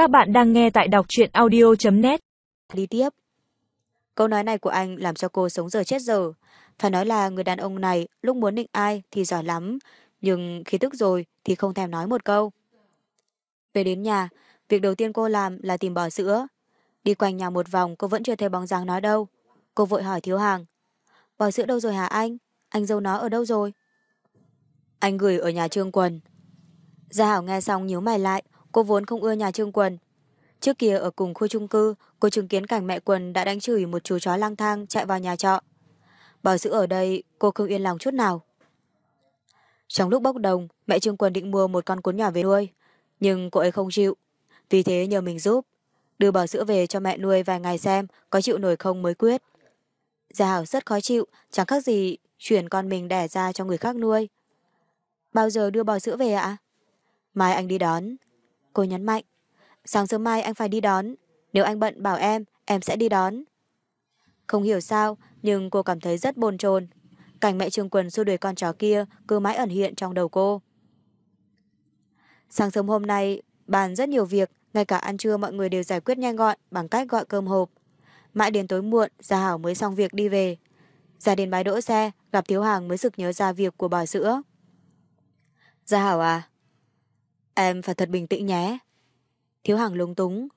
Các bạn đang nghe tại đọc truyện audio.net Đi tiếp. Câu nói này của anh làm cho cô sống giờ chết giờ. Phải nói là người đàn ông này lúc muốn định ai thì giỏi lắm, nhưng khi tức rồi thì không thèm nói một câu. Về đến nhà, việc đầu tiên cô làm là tìm bò sữa. Đi quanh nhà một vòng cô vẫn chưa thấy bóng dáng nó đâu. Cô vội hỏi thiếu hàng. Bò sữa đâu rồi hả anh? Anh dâu nó ở đâu rồi? Anh gửi ở nhà Trương Quần. Gia Hảo nghe xong nhíu mày lại, cô vốn không ưa nhà Trương Quần. Trước kia ở cùng khu chung cư, cô chứng kiến cảnh mẹ Quần đã đánh chửi một chú chó lang thang chạy vào nhà trọ. Bảo giữ ở đây, cô không yên lòng chút nào. Trong lúc bốc đồng, mẹ Trương Quần định mua một con cuốn nhỏ về nuôi, nhưng cô ấy không chịu. Vì thế nhờ mình giúp, đưa bò sữa về cho mẹ nuôi vài ngày xem có chịu nổi không mới quyết. Gia Hảo rất khó chịu, chẳng khác gì chuyển con mình đẻ ra cho người khác nuôi. Bao giờ đưa bò sữa về ạ? Mai anh đi đón. Cô nhấn mạnh. Sáng sớm mai anh phải đi đón. Nếu anh bận bảo em, em sẽ đi đón. Không hiểu sao, nhưng cô cảm thấy rất bồn chồn. Cảnh mẹ Trương Quần xua đuổi con chó kia cứ mãi ẩn hiện trong đầu cô. Sáng sớm hôm nay, bàn rất nhiều việc, ngay cả ăn trưa mọi người đều giải quyết nhanh gọn bằng cách gọi cơm hộp. Mãi đến tối muộn, Gia Hảo mới xong việc đi về. Ra đến bãi đỗ xe, gặp Thiếu Hàng mới sực nhớ ra việc của bò sữa. Gia Hảo à? Em phải thật bình tĩnh nhé. Thiếu Hàng lúng túng.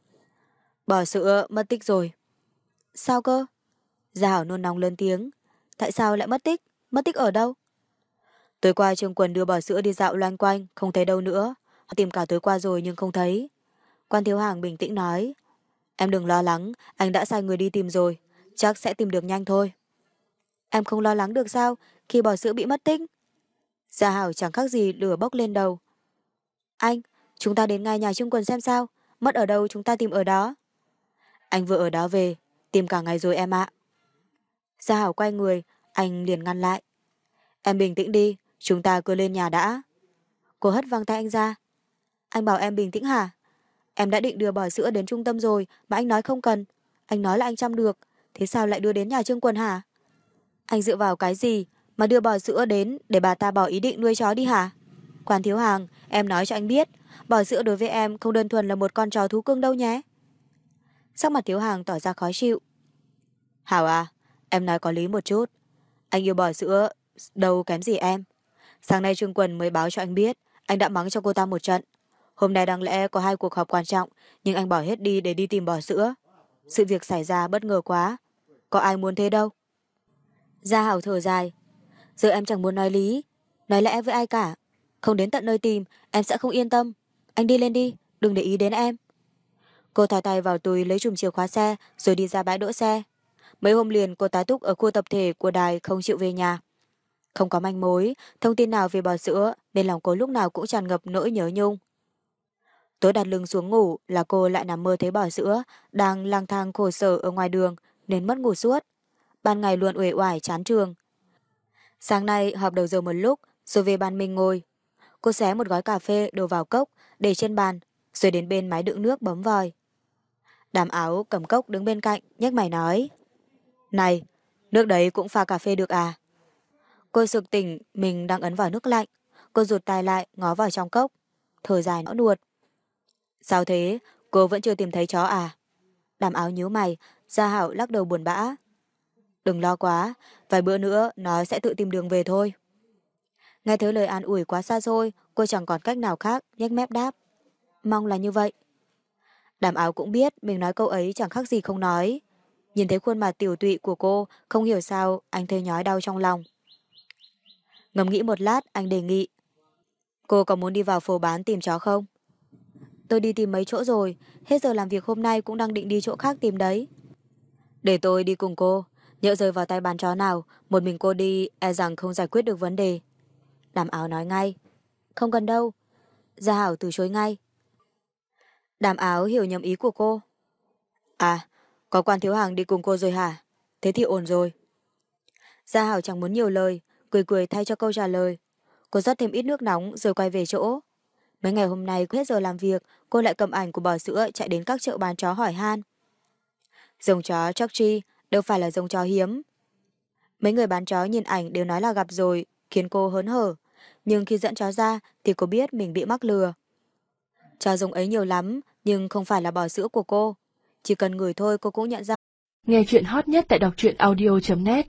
Bò sữa mất tích rồi. Sao cơ? Gia Hảo nôn nóng lớn tiếng. Tại sao lại mất tích? Mất tích ở đâu? Tối qua Trương Quần đưa bò sữa đi dạo loanh quanh, không thấy đâu nữa. Họ tìm cả tối qua rồi nhưng không thấy. Quan Thiếu Hàng bình tĩnh nói. Em đừng lo lắng, anh đã sai người đi tìm rồi. Chắc sẽ tìm được nhanh thôi. Em không lo lắng được sao khi bò sữa bị mất tích? Gia Hảo chẳng khác gì lửa bốc lên đầu. Anh, chúng ta đến ngay nhà Trung Quần xem sao. Mất ở đâu chúng ta tìm ở đó. Anh vừa ở đó về, tìm cả ngày rồi em ạ. Gia Hảo quay người, anh liền ngăn lại. Em bình tĩnh đi, chúng ta cứ lên nhà đã. Cô hất văng tay anh ra. Anh bảo em bình tĩnh hả? Em đã định đưa bò sữa đến trung tâm rồi mà anh nói không cần. Anh nói là anh chăm được. Thế sao lại đưa đến nhà Trương Quần hả? Anh dựa vào cái gì mà đưa bò sữa đến để bà ta bỏ ý định nuôi chó đi hả? Quan thiếu hàng, em nói cho anh biết, bò sữa đối với em không đơn thuần là một con chó thú cưng đâu nhé. Sắc mặt thiếu hàng tỏ ra khó chịu. Hảo à, em nói có lý một chút. Anh yêu bò sữa đâu kém gì em. Sáng nay Trương Quần mới báo cho anh biết, anh đã mắng cho cô ta một trận. Hôm nay đáng lẽ có hai cuộc họp quan trọng, nhưng anh bỏ hết đi để đi tìm bò sữa. Sự việc xảy ra bất ngờ quá. Có ai muốn thế đâu. Gia Hảo thở dài. Giờ em chẳng muốn nói lý, nói lẽ với ai cả. Không đến tận nơi tìm, em sẽ không yên tâm. Anh đi lên đi, đừng để ý đến em. Cô thò tay vào túi lấy chùm chìa khóa xe rồi đi ra bãi đỗ xe. Mấy hôm liền cô tá túc ở khu tập thể của đài không chịu về nhà. Không có manh mối, thông tin nào về bò sữa nên lòng cô lúc nào cũng tràn ngập nỗi nhớ nhung. Tối đặt lưng xuống ngủ là cô lại nằm mơ thấy bò sữa đang lang thang khổ sở ở ngoài đường nên mất ngủ suốt. Ban ngày luôn uể oải chán trường. Sáng nay họp đầu giờ một lúc rồi về bàn mình ngồi. Cô xé một gói cà phê đổ vào cốc để trên bàn rồi đến bên máy đựng nước bấm vòi. Đàm áo cầm cốc đứng bên cạnh nhếch mày nói Này, nước đấy cũng pha cà phê được à? Cô sực tỉnh mình đang ấn vào nước lạnh. Cô rụt tay lại ngó vào trong cốc. Thở dài nõ nuột. Sao thế? Cô vẫn chưa tìm thấy chó à? Đàm áo nhíu mày, Gia Hảo lắc đầu buồn bã. Đừng lo quá, vài bữa nữa nó sẽ tự tìm đường về thôi. Nghe thấy lời an ủi quá xa xôi, cô chẳng còn cách nào khác, nhếch mép đáp. Mong là như vậy. Đàm áo cũng biết mình nói câu ấy chẳng khác gì không nói. Nhìn thấy khuôn mặt tiểu tụy của cô, không hiểu sao anh thấy nhói đau trong lòng. Ngầm nghĩ một lát, anh đề nghị. Cô có muốn đi vào phố bán tìm chó không? Tôi đi tìm mấy chỗ rồi, hết giờ làm việc hôm nay cũng đang định đi chỗ khác tìm đấy. Để tôi đi cùng cô, nhỡ rơi vào tay bán chó nào, một mình cô đi e rằng không giải quyết được vấn đề. Đàm áo nói ngay. Không cần đâu. Gia Hảo từ chối ngay. Đàm áo hiểu nhầm ý của cô. À, có quan thiếu hàng đi cùng cô rồi hả? Thế thì ổn rồi. Gia Hảo chẳng muốn nhiều lời, cười cười thay cho câu trả lời. Cô rót thêm ít nước nóng rồi quay về chỗ. Mấy ngày hôm nay hết giờ làm việc, cô lại cầm ảnh của bò sữa chạy đến các chợ bán chó hỏi han. Dòng chó Chokchi đâu phải là dòng chó hiếm. Mấy người bán chó nhìn ảnh đều nói là gặp rồi, khiến cô hớn hở. Nhưng khi dẫn chó ra thì cô biết mình bị mắc lừa. Chó giống ấy nhiều lắm, nhưng không phải là bò sữa của cô. Chỉ cần người thôi cô cũng nhận ra. Nghe chuyện hot nhất tại đọc truyện audio.net